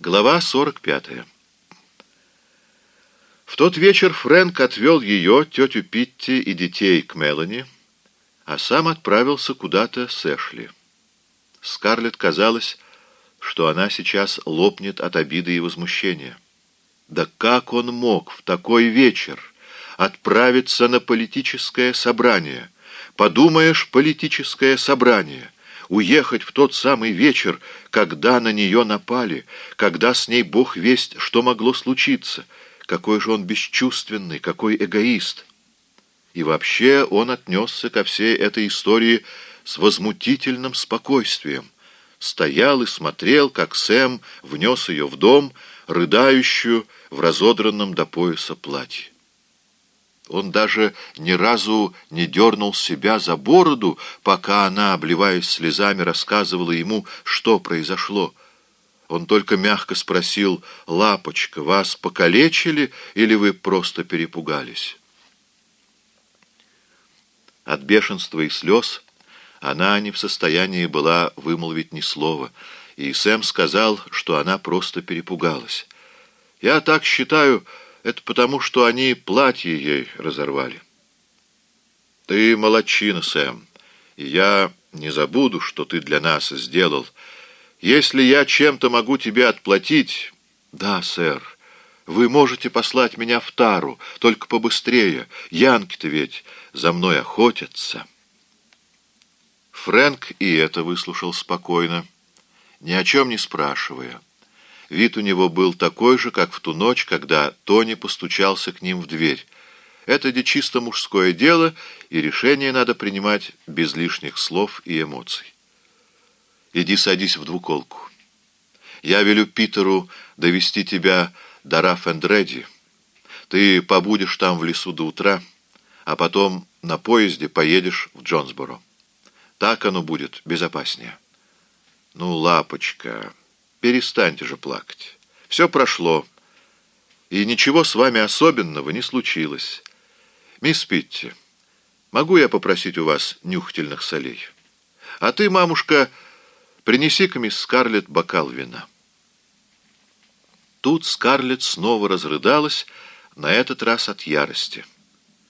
Глава 45. В тот вечер Фрэнк отвел ее, тетю Питти и детей к Мелани, а сам отправился куда-то с Эшли. Скарлетт казалось, что она сейчас лопнет от обиды и возмущения. Да как он мог в такой вечер отправиться на политическое собрание? Подумаешь, политическое собрание — уехать в тот самый вечер, когда на нее напали, когда с ней Бог весть, что могло случиться. Какой же он бесчувственный, какой эгоист. И вообще он отнесся ко всей этой истории с возмутительным спокойствием. Стоял и смотрел, как Сэм внес ее в дом, рыдающую в разодранном до пояса платье. Он даже ни разу не дернул себя за бороду, пока она, обливаясь слезами, рассказывала ему, что произошло. Он только мягко спросил, «Лапочка, вас покалечили или вы просто перепугались?» От бешенства и слез она не в состоянии была вымолвить ни слова, и Сэм сказал, что она просто перепугалась. «Я так считаю...» Это потому, что они платье ей разорвали. Ты молодчина, Сэм, я не забуду, что ты для нас сделал. Если я чем-то могу тебе отплатить... Да, сэр, вы можете послать меня в Тару, только побыстрее. Янки-то ведь за мной охотятся. Фрэнк и это выслушал спокойно, ни о чем не спрашивая. Вид у него был такой же, как в ту ночь, когда Тони постучался к ним в дверь. Это де чисто мужское дело, и решение надо принимать без лишних слов и эмоций. Иди садись в двуколку. Я велю Питеру довести тебя до Раф энд Редди. Ты побудешь там в лесу до утра, а потом на поезде поедешь в Джонсборо. Так оно будет безопаснее. Ну, лапочка... Перестаньте же плакать. Все прошло, и ничего с вами особенного не случилось. Мисс Питти, могу я попросить у вас нюхательных солей? А ты, мамушка, принеси-ка мисс Скарлетт бокал вина. Тут Скарлетт снова разрыдалась, на этот раз от ярости.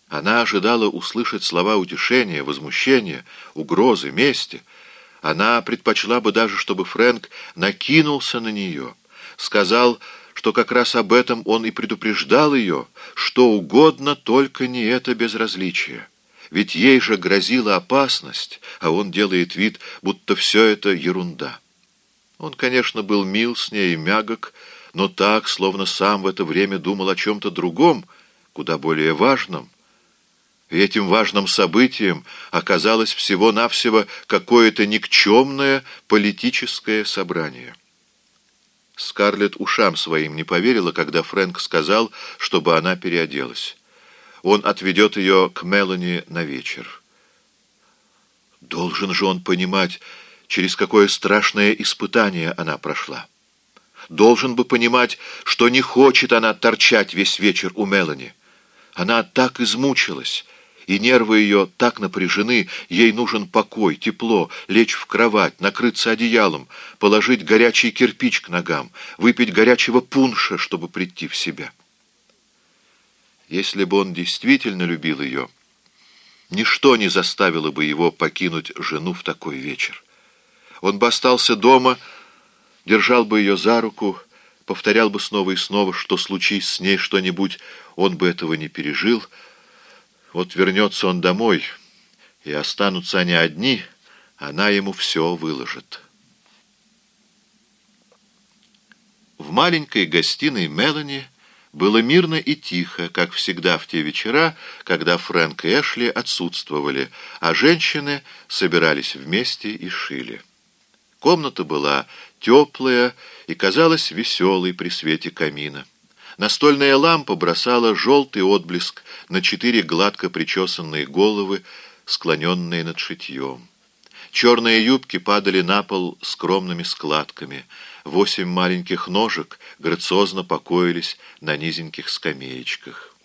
Она ожидала услышать слова утешения, возмущения, угрозы, мести — она предпочла бы даже, чтобы Фрэнк накинулся на нее, сказал, что как раз об этом он и предупреждал ее, что угодно, только не это безразличие. Ведь ей же грозила опасность, а он делает вид, будто все это ерунда. Он, конечно, был мил с ней и мягок, но так, словно сам в это время думал о чем-то другом, куда более важном — и этим важным событием оказалось всего-навсего какое-то никчемное политическое собрание. Скарлетт ушам своим не поверила, когда Фрэнк сказал, чтобы она переоделась. Он отведет ее к Мелани на вечер. Должен же он понимать, через какое страшное испытание она прошла. Должен бы понимать, что не хочет она торчать весь вечер у Мелани. Она так измучилась, и нервы ее так напряжены, ей нужен покой, тепло, лечь в кровать, накрыться одеялом, положить горячий кирпич к ногам, выпить горячего пунша, чтобы прийти в себя. Если бы он действительно любил ее, ничто не заставило бы его покинуть жену в такой вечер. Он бы остался дома, держал бы ее за руку, повторял бы снова и снова, что случись с ней что-нибудь, он бы этого не пережил, вот вернется он домой, и останутся они одни, она ему все выложит. В маленькой гостиной Мелани было мирно и тихо, как всегда в те вечера, когда Фрэнк и Эшли отсутствовали, а женщины собирались вместе и шили. Комната была теплая и казалась веселой при свете камина. Настольная лампа бросала желтый отблеск на четыре гладко причесанные головы, склоненные над шитьем. Черные юбки падали на пол скромными складками. Восемь маленьких ножек грациозно покоились на низеньких скамеечках.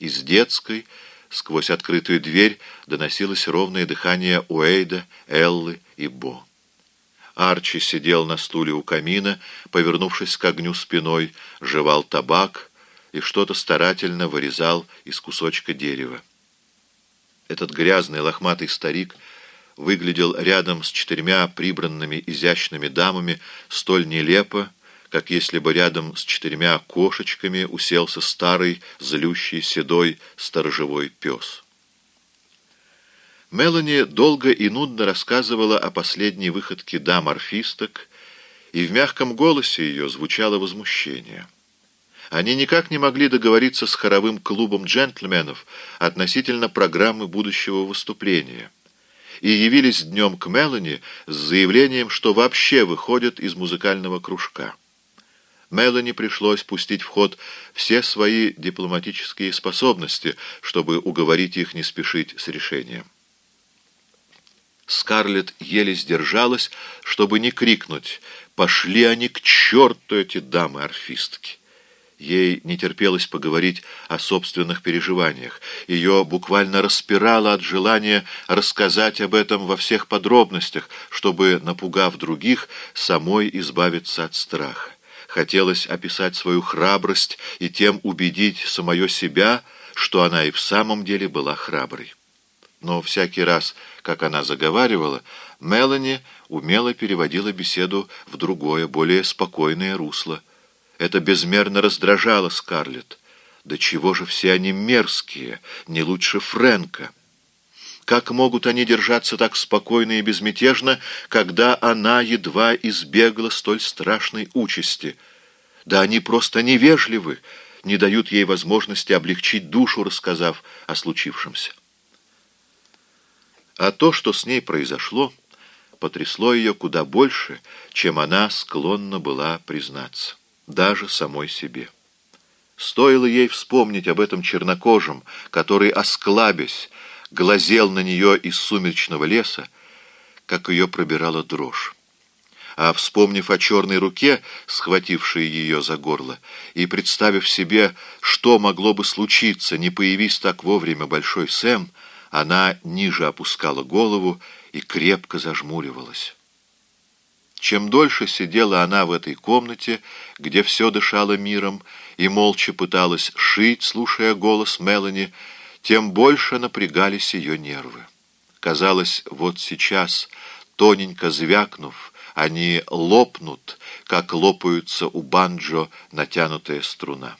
Из детской, сквозь открытую дверь, доносилось ровное дыхание Уэйда, Эллы и Бо. Арчи сидел на стуле у камина, повернувшись к огню спиной, жевал табак и что-то старательно вырезал из кусочка дерева. Этот грязный лохматый старик выглядел рядом с четырьмя прибранными изящными дамами столь нелепо, как если бы рядом с четырьмя кошечками уселся старый, злющий, седой, сторожевой пес. Мелани долго и нудно рассказывала о последней выходке дам-орфисток, и в мягком голосе ее звучало возмущение. Они никак не могли договориться с хоровым клубом джентльменов относительно программы будущего выступления и явились днем к Мелани с заявлением, что вообще выходят из музыкального кружка. Мелани пришлось пустить в ход все свои дипломатические способности, чтобы уговорить их не спешить с решением. Скарлетт еле сдержалась, чтобы не крикнуть «Пошли они к черту, эти дамы-орфистки!» Ей не терпелось поговорить о собственных переживаниях. Ее буквально распирало от желания рассказать об этом во всех подробностях, чтобы, напугав других, самой избавиться от страха. Хотелось описать свою храбрость и тем убедить самое себя, что она и в самом деле была храброй. Но всякий раз, как она заговаривала, Мелани умело переводила беседу в другое, более спокойное русло. Это безмерно раздражало Скарлетт. Да чего же все они мерзкие, не лучше Фрэнка? Как могут они держаться так спокойно и безмятежно, когда она едва избегла столь страшной участи? Да они просто невежливы, не дают ей возможности облегчить душу, рассказав о случившемся. А то, что с ней произошло, потрясло ее куда больше, чем она склонна была признаться, даже самой себе. Стоило ей вспомнить об этом чернокожем, который, осклабясь, глазел на нее из сумеречного леса, как ее пробирала дрожь. А вспомнив о черной руке, схватившей ее за горло, и представив себе, что могло бы случиться, не появись так вовремя Большой Сэм, она ниже опускала голову и крепко зажмуривалась. Чем дольше сидела она в этой комнате, где все дышало миром, и молча пыталась шить, слушая голос Мелани, тем больше напрягались ее нервы. Казалось, вот сейчас, тоненько звякнув, они лопнут, как лопаются у банджо натянутая струна.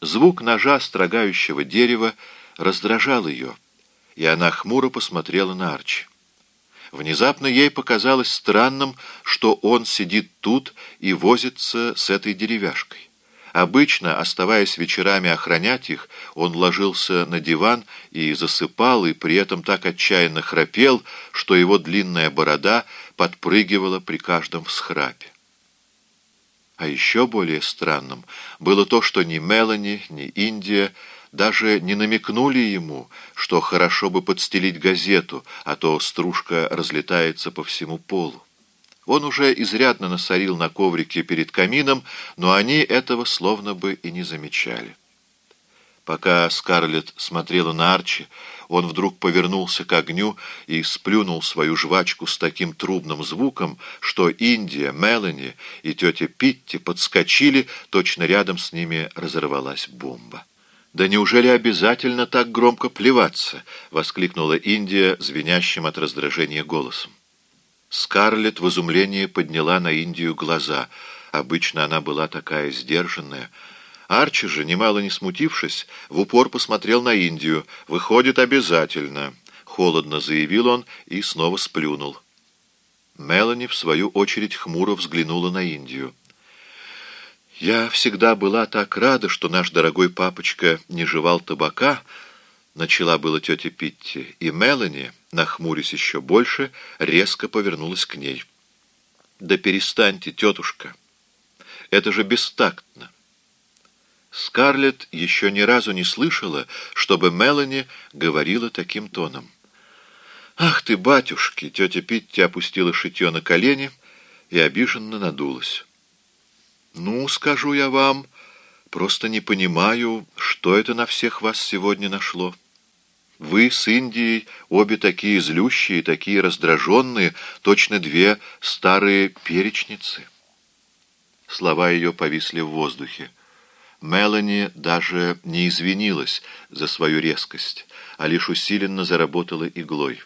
Звук ножа строгающего дерева раздражал ее, и она хмуро посмотрела на Арчи. Внезапно ей показалось странным, что он сидит тут и возится с этой деревяшкой. Обычно, оставаясь вечерами охранять их, он ложился на диван и засыпал, и при этом так отчаянно храпел, что его длинная борода подпрыгивала при каждом всхрапе. А еще более странным было то, что ни Мелани, ни Индия даже не намекнули ему, что хорошо бы подстелить газету, а то стружка разлетается по всему полу. Он уже изрядно насорил на коврике перед камином, но они этого словно бы и не замечали. Пока Скарлетт смотрела на Арчи, он вдруг повернулся к огню и сплюнул свою жвачку с таким трубным звуком, что Индия, Мелани и тетя Питти подскочили, точно рядом с ними разорвалась бомба. «Да неужели обязательно так громко плеваться?» — воскликнула Индия звенящим от раздражения голосом. Скарлетт в изумлении подняла на Индию глаза. Обычно она была такая сдержанная. Арчи же, немало не смутившись, в упор посмотрел на Индию. «Выходит, обязательно», — холодно заявил он и снова сплюнул. Мелани, в свою очередь, хмуро взглянула на Индию. «Я всегда была так рада, что наш дорогой папочка не жевал табака», — начала была тетя Питти, и Мелани, нахмурясь еще больше, резко повернулась к ней. «Да перестаньте, тетушка! Это же бестактно!» Скарлетт еще ни разу не слышала, чтобы Мелани говорила таким тоном. «Ах ты, батюшки!» — тетя Питти опустила шитье на колени и обиженно надулась. «Ну, скажу я вам, просто не понимаю, что это на всех вас сегодня нашло». Вы с Индией обе такие злющие, такие раздраженные, точно две старые перечницы». Слова ее повисли в воздухе. Мелани даже не извинилась за свою резкость, а лишь усиленно заработала иглой.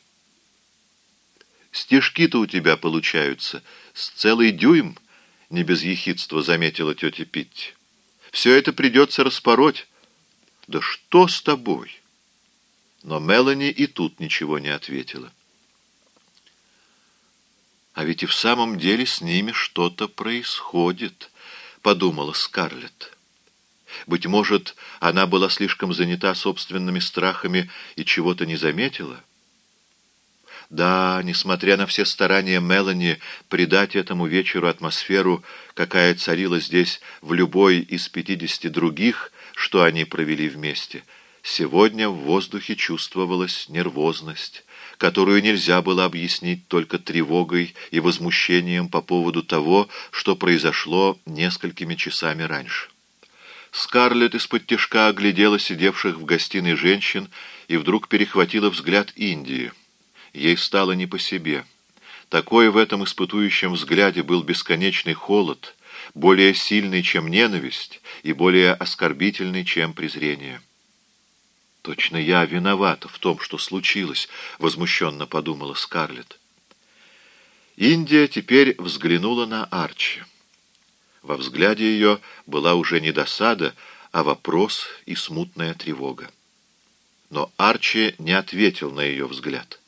«Стежки-то у тебя получаются с целый дюйм», — не без ехидства заметила тетя Питти. «Все это придется распороть». «Да что с тобой?» Но Мелани и тут ничего не ответила. «А ведь и в самом деле с ними что-то происходит», — подумала Скарлетт. Быть может, она была слишком занята собственными страхами и чего-то не заметила? Да, несмотря на все старания Мелани придать этому вечеру атмосферу, какая царила здесь в любой из пятидесяти других, что они провели вместе, сегодня в воздухе чувствовалась нервозность, которую нельзя было объяснить только тревогой и возмущением по поводу того, что произошло несколькими часами раньше. Скарлетт из-под тяжка оглядела сидевших в гостиной женщин и вдруг перехватила взгляд Индии. Ей стало не по себе. Такой в этом испытующем взгляде был бесконечный холод, более сильный, чем ненависть, и более оскорбительный, чем презрение. «Точно я виновата в том, что случилось», — возмущенно подумала Скарлетт. Индия теперь взглянула на Арчи. Во взгляде ее была уже не досада, а вопрос и смутная тревога. Но Арчи не ответил на ее взгляд.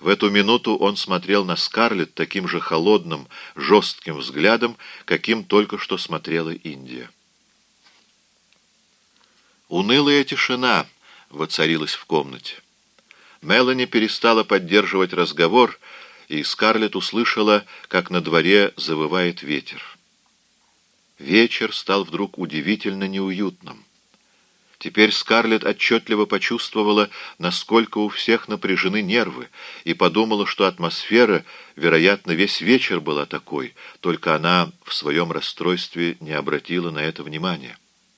В эту минуту он смотрел на Скарлетт таким же холодным, жестким взглядом, каким только что смотрела Индия. Унылая тишина воцарилась в комнате. Мелани перестала поддерживать разговор, и Скарлетт услышала, как на дворе завывает ветер. Вечер стал вдруг удивительно неуютным. Теперь Скарлетт отчетливо почувствовала, насколько у всех напряжены нервы, и подумала, что атмосфера, вероятно, весь вечер была такой, только она в своем расстройстве не обратила на это внимания.